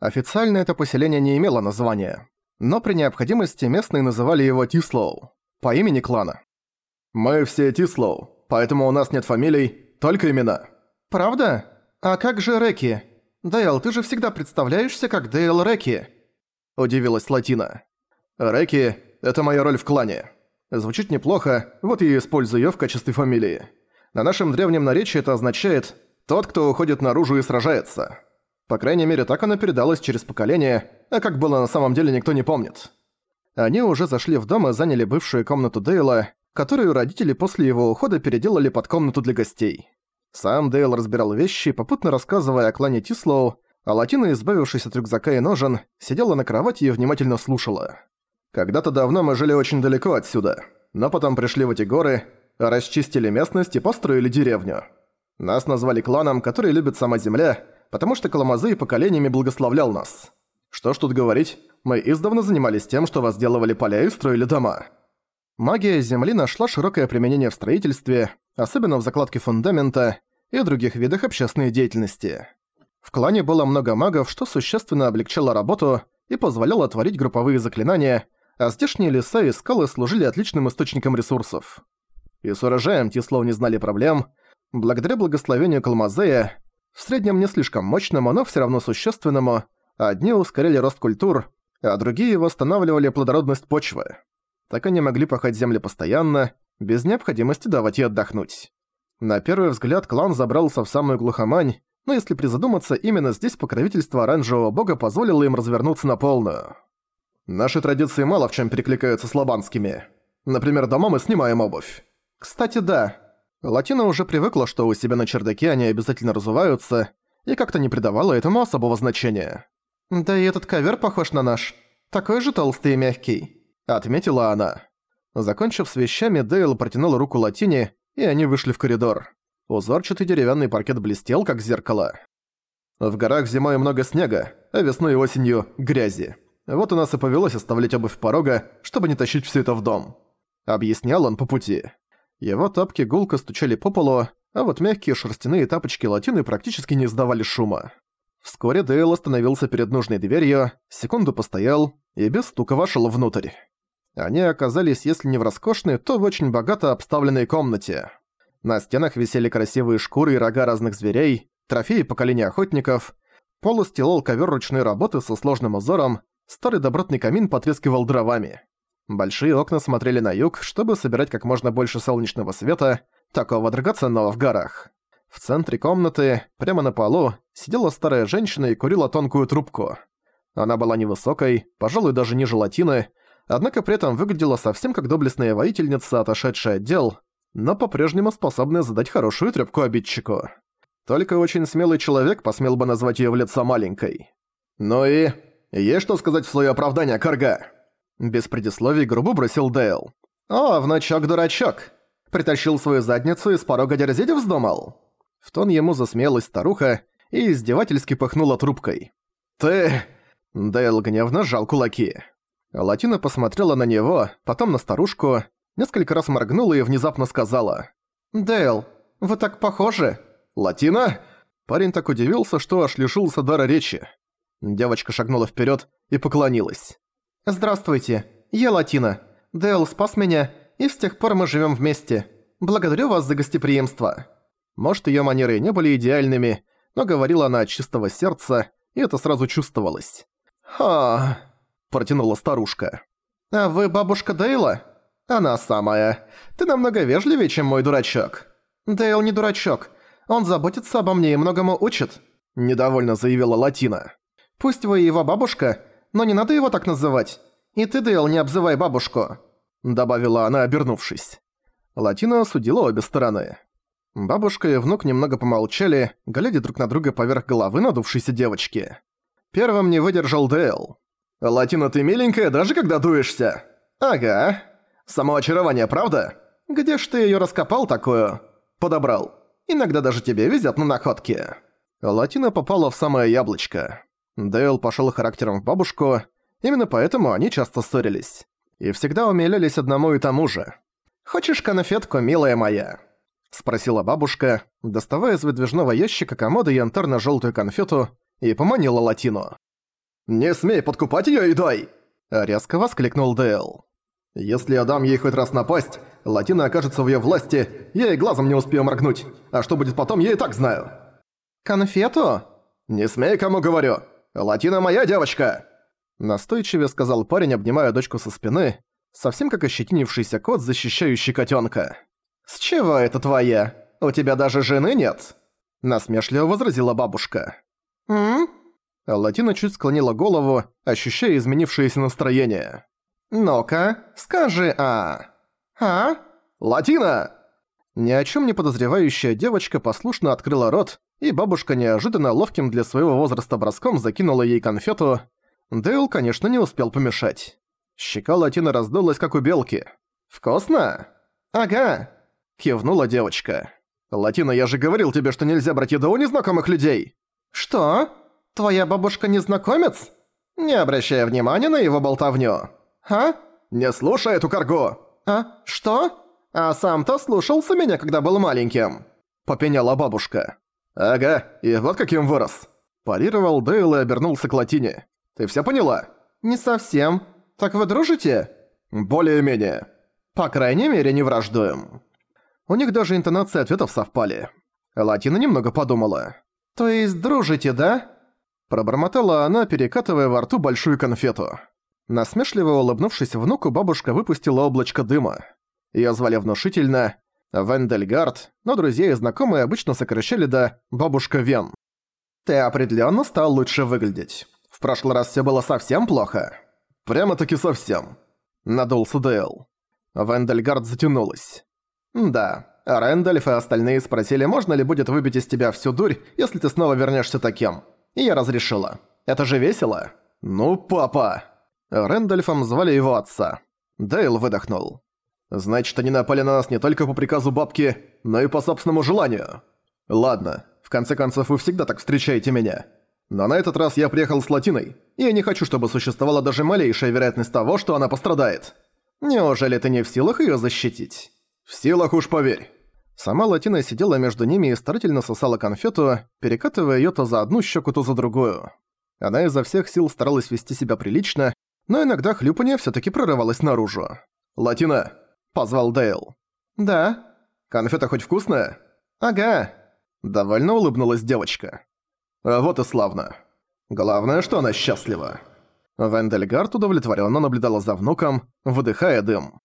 Официально это поселение не имело названия, но при необходимости местные называли его Тислоу, по имени клана. «Мы все Тислоу, поэтому у нас нет фамилий, только имена». «Правда? А как же Реки? Дейл, ты же всегда представляешься как Дейл Реки», – удивилась Латина. «Реки – это моя роль в клане. Звучит неплохо, вот я использую её в качестве фамилии. На нашем древнем наречии это означает «тот, кто уходит наружу и сражается». По крайней мере, так она передалась через поколение, а как было на самом деле никто не помнит. Они уже зашли в дом и заняли бывшую комнату Дейла, которую родители после его ухода переделали под комнату для гостей. Сам Дейл разбирал вещи, попутно рассказывая о клане Тислоу, а Латина, избавившись от рюкзака и ножен, сидела на кровати и внимательно слушала. «Когда-то давно мы жили очень далеко отсюда, но потом пришли в эти горы, расчистили местность и построили деревню. Нас назвали кланом, который любит сама земля, потому что Каламазы поколениями благословлял нас. Что ж тут говорить, мы издавна занимались тем, что возделывали поля и строили дома. Магия Земли нашла широкое применение в строительстве, особенно в закладке фундамента и других видах общественной деятельности. В клане было много магов, что существенно облегчало работу и позволяло творить групповые заклинания, а здешние леса и скалы служили отличным источником ресурсов. И с урожаем Тислов не знали проблем. Благодаря благословению Калмазея в среднем не слишком мощному, но все равно существенному, одни ускоряли рост культур, а другие восстанавливали плодородность почвы. Так они могли пахать земли постоянно, без необходимости давать ей отдохнуть. На первый взгляд клан забрался в самую глухомань, но если призадуматься, именно здесь покровительство оранжевого бога позволило им развернуться на полную. Наши традиции мало в чем перекликаются с лобанскими. Например, дома мы снимаем обувь. Кстати, да, Латина уже привыкла, что у себя на чердаке они обязательно разуваются, и как-то не придавала этому особого значения. «Да и этот ковер похож на наш. Такой же толстый и мягкий», — отметила она. Закончив с вещами, Дейл протянул руку Латине, и они вышли в коридор. Узорчатый деревянный паркет блестел, как зеркало. В горах зимой много снега, а весной и осенью — грязи. Вот у нас и повелось оставлять обувь порога, чтобы не тащить все это в дом. Объяснял он по пути. Его тапки гулко стучали по полу, а вот мягкие шерстяные тапочки латины практически не издавали шума. Вскоре Дейл остановился перед нужной дверью, секунду постоял и без стука вошел внутрь. Они оказались, если не в роскошной, то в очень богато обставленной комнате. На стенах висели красивые шкуры и рога разных зверей, трофеи поколения охотников, пол устилал ковер ручной работы со сложным узором, старый добротный камин потрескивал дровами. Большие окна смотрели на юг, чтобы собирать как можно больше солнечного света, такого драгоценного в горах. В центре комнаты, прямо на полу, сидела старая женщина и курила тонкую трубку. Она была невысокой, пожалуй, даже ниже латины, однако при этом выглядела совсем как доблестная воительница, отошедшая от дел, но по-прежнему способная задать хорошую трёпку обидчику. Только очень смелый человек посмел бы назвать её в лицо маленькой. «Ну и... есть что сказать в своё оправдание, Карга?» Без предисловий грубо бросил Дейл. «О, внучок-дурачок! Притащил свою задницу и с порога дерзить вздумал?» В тон ему засмеялась старуха и издевательски пыхнула трубкой. «Ты...» Дейл гневно сжал кулаки. Латина посмотрела на него, потом на старушку, несколько раз моргнула и внезапно сказала. «Дейл, вы так похожи!» «Латина?» Парень так удивился, что аж лишился дара речи. Девочка шагнула вперед и поклонилась. «Здравствуйте, я Латина. Дэл спас меня, и с тех пор мы живем вместе. Благодарю вас за гостеприимство». Может, ее манеры не были идеальными, но говорила она от чистого сердца, и это сразу чувствовалось. «Ха...» – протянула старушка. «А вы бабушка Дейла?» «Она самая. Ты намного вежливее, чем мой дурачок». «Дейл не дурачок. Он заботится обо мне и многому учит», – недовольно заявила Латина. «Пусть вы его бабушка, но не надо его так называть. И ты, Дейл, не обзывай бабушку», — добавила она, обернувшись. Латина осудила обе стороны. Бабушка и внук немного помолчали, глядя друг на друга поверх головы надувшейся девочки. Первым не выдержал Дейл. «Латина, ты миленькая, даже когда дуешься?» «Ага. Само очарование, правда? Где ж ты её раскопал такую?» «Подобрал. Иногда даже тебе везет на находки». Латина попала в самое яблочко. Дейл пошёл характером в бабушку, именно поэтому они часто ссорились. И всегда умилялись одному и тому же. «Хочешь конфетку, милая моя?» Спросила бабушка, доставая из выдвижного ящика комода янтарно-жёлтую конфету и поманила Латину. «Не смей подкупать её едой!» Резко воскликнул Дейл. «Если я дам ей хоть раз напасть, Латина окажется в её власти, я и глазом не успею моргнуть. А что будет потом, я и так знаю». «Конфету?» «Не смей, кому говорю! Латина моя девочка!» Настойчивее сказал парень, обнимая дочку со спины, совсем как ощетинившийся кот, защищающий котенка. «С чего это твоя? У тебя даже жены нет?» Насмешливо возразила бабушка. «М?» Латина чуть склонила голову, ощущая изменившееся настроение. «Ну-ка, скажи «а». «А?» «Латина!» Ни о чем не подозревающая девочка послушно открыла рот, и бабушка неожиданно ловким для своего возраста броском закинула ей конфету. Дейл, конечно, не успел помешать. Щека Латины раздулась, как у белки. «Вкусно?» «Ага», — кивнула девочка. «Латина, я же говорил тебе, что нельзя брать еду у незнакомых людей!» «Что? Твоя бабушка незнакомец?» «Не обращая внимания на его болтовню». «А?» «Не слушай эту каргу!» «А? Что?» «А сам-то слушался меня, когда был маленьким», — попеняла бабушка. «Ага, и вот каким вырос». Парировал Дейл и обернулся к Латине. «Ты всё поняла?» «Не совсем. Так вы дружите?» «Более-менее. По крайней мере, не враждуем». У них даже интонации ответов совпали. Латина немного подумала. «То есть дружите, да?» Пробормотала она, перекатывая во рту большую конфету. Насмешливо улыбнувшись внуку, бабушка выпустила облачко дыма. Её звали внушительно Вендельгард, но друзья и знакомые обычно сокращали до «бабушка Вен». «Ты определённо стал лучше выглядеть. В прошлый раз всё было совсем плохо». «Прямо-таки совсем», — надулся Дейл. Вендельгард затянулась. «Да, Рэндальф и остальные спросили, можно ли будет выбить из тебя всю дурь, если ты снова вернешься таким. И я разрешила. Это же весело». «Ну, папа!» Рэндальфом звали его отца. Дейл выдохнул. Значит, они напали на нас не только по приказу бабки, но и по собственному желанию. Ладно, в конце концов, вы всегда так встречаете меня. Но на этот раз я приехал с Латиной, и я не хочу, чтобы существовала даже малейшая вероятность того, что она пострадает. Неужели ты не в силах её защитить? В силах уж поверь. Сама Латина сидела между ними и старательно сосала конфету, перекатывая её то за одну щеку, то за другую. Она изо всех сил старалась вести себя прилично, но иногда хлюпанье всё-таки прорывалось наружу. «Латина, позвал Дейл. «Да». «Конфета хоть вкусная?» «Ага». Довольно улыбнулась девочка. А вот и славно. Главное, что она счастлива. Вендельгард удовлетворенно наблюдала за внуком, выдыхая дым.